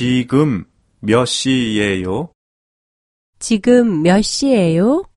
지금 몇 시예요? 지금 몇 시예요?